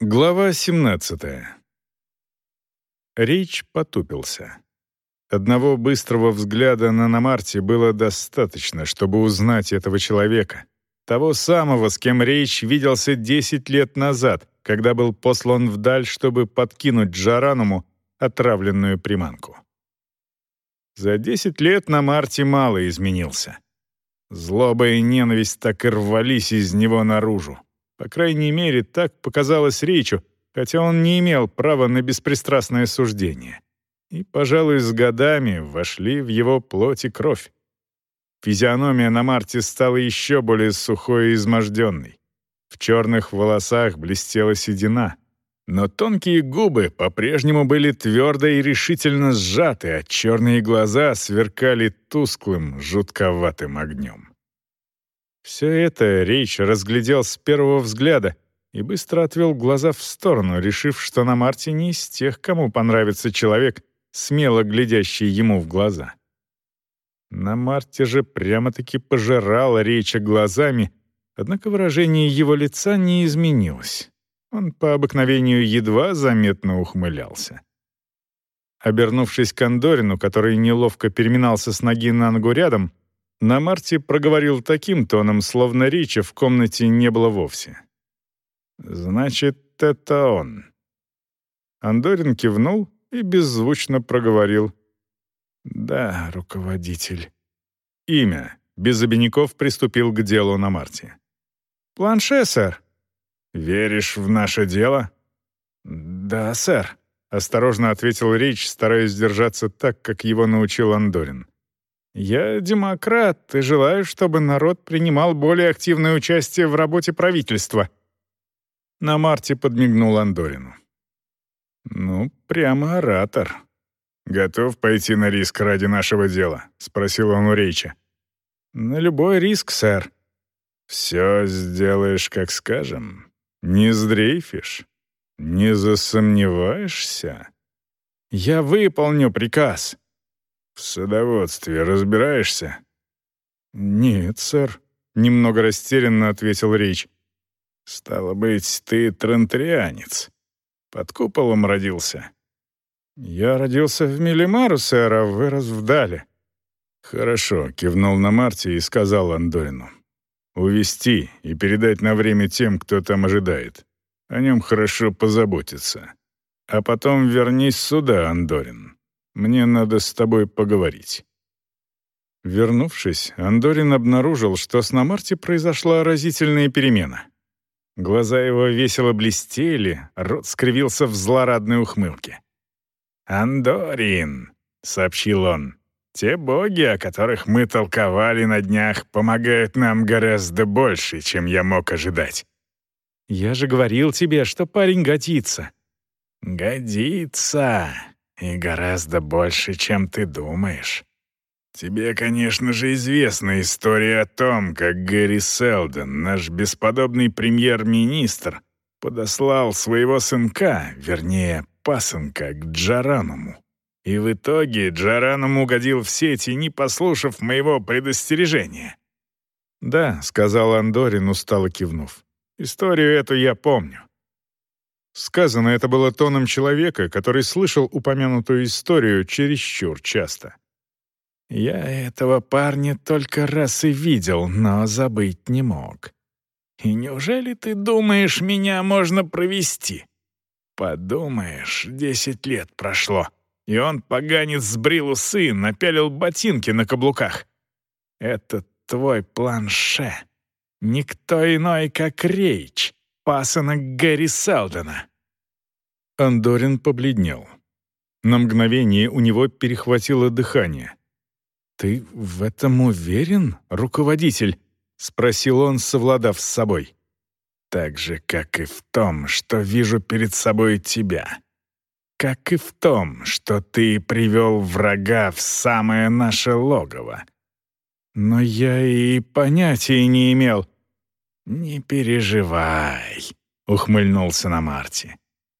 Глава 17. Рич потупился. Одного быстрого взгляда на Намарти было достаточно, чтобы узнать этого человека, того самого, с кем Рейч виделся 10 лет назад, когда был послан вдаль, чтобы подкинуть Джарануму отравленную приманку. За 10 лет Намарти мало изменился. Злоба и ненависть так и рвались из него наружу. По крайней мере, так показалось Ричу, хотя он не имел права на беспристрастное суждение. И, пожалуй, с годами вошли в его плоть и кровь. Физиономия на Марте стала еще более сухой и изможденной. В черных волосах блестела седина. Но тонкие губы по-прежнему были твердо и решительно сжаты, а черные глаза сверкали тусклым, жутковатым огнем. Все это Рейч разглядел с первого взгляда и быстро отвел глаза в сторону, решив, что на Марте не из тех, кому понравится человек, смело глядящий ему в глаза. На Марте же прямо-таки пожирал Рейча глазами, однако выражение его лица не изменилось. Он по обыкновению едва заметно ухмылялся. Обернувшись к Андорину, который неловко переминался с ноги на ногу рядом, на Марте проговорил таким тоном, словно Рича в комнате не было вовсе. «Значит, это он». Андорин кивнул и беззвучно проговорил. «Да, руководитель». «Имя». Без обиняков приступил к делу на Марте. «Планше, сэр». «Веришь в наше дело?» «Да, сэр», — осторожно ответил Рич, стараясь держаться так, как его научил Андорин. Я демократ и желаю, чтобы народ принимал более активное участие в работе правительства». На Марте подмигнул Андорину. «Ну, прямо оратор. Готов пойти на риск ради нашего дела?» — спросил он у Рейча. «На любой риск, сэр». «Все сделаешь, как скажем. Не сдрейфишь? Не засомневаешься?» «Я выполню приказ», «В садоводстве разбираешься?» «Нет, сэр», — немного растерянно ответил Рич. «Стало быть, ты трантрианец. Под куполом родился». «Я родился в Милимару, сэр, а вырос в Дале». «Хорошо», — кивнул на Марте и сказал Андорину. «Увести и передать на время тем, кто там ожидает. О нем хорошо позаботиться. А потом вернись сюда, Андорин. Мне надо с тобой поговорить». Вернувшись, Андорин обнаружил, что с Намарте произошла разительная перемена. Глаза его весело блестели, рот скривился в злорадной ухмылке. «Андорин», — сообщил он, — «те боги, о которых мы толковали на днях, помогают нам гораздо больше, чем я мог ожидать». «Я же говорил тебе, что парень годится». «Годится», и гораздо больше, чем ты думаешь. Тебе, конечно же, известна история о том, как Гэри Селдон, наш бесподобный премьер-министр, подослал своего сынка, вернее, пасынка, к Джараному. И в итоге Джараном угодил в сети, не послушав моего предостережения. «Да», — сказал Андорин, устало кивнув. «Историю эту я помню. Сказано это было тоном человека, который слышал упомянутую историю чересчур часто. «Я этого парня только раз и видел, но забыть не мог. И неужели ты думаешь, меня можно провести? Подумаешь, десять лет прошло, и он, поганец, сбрил усы, напялил ботинки на каблуках. Это твой планше. Никто иной, как Рейч, пасынок Гэри Селдона. Андорин побледнел. На мгновение у него перехватило дыхание. «Ты в этом уверен, руководитель?» — спросил он, совладав с собой. «Так же, как и в том, что вижу перед собой тебя. Как и в том, что ты привел врага в самое наше логово. Но я и понятия не имел». «Не переживай», — ухмыльнулся на Марти.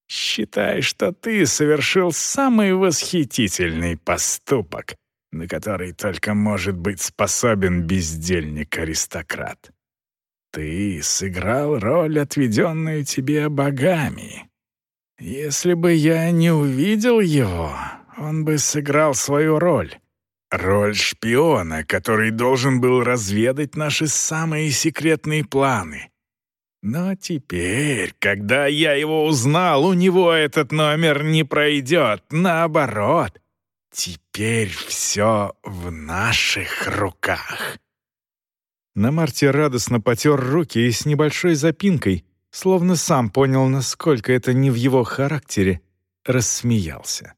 Считай, что ты совершил самый восхитительный поступок, на который только может быть способен бездельник-аристократ. ты сыграл роль, отведенную тебе богами. Если бы я не увидел его, он бы сыграл свою роль. Роль шпиона, который должен был разведать наши самые секретные планы. Но теперь, когда я его узнал, у него этот номер не пройдет. Наоборот, теперь все в наших руках. На Марте радостно потер руки и с небольшой запинкой, словно сам понял, насколько это не в его характере, рассмеялся.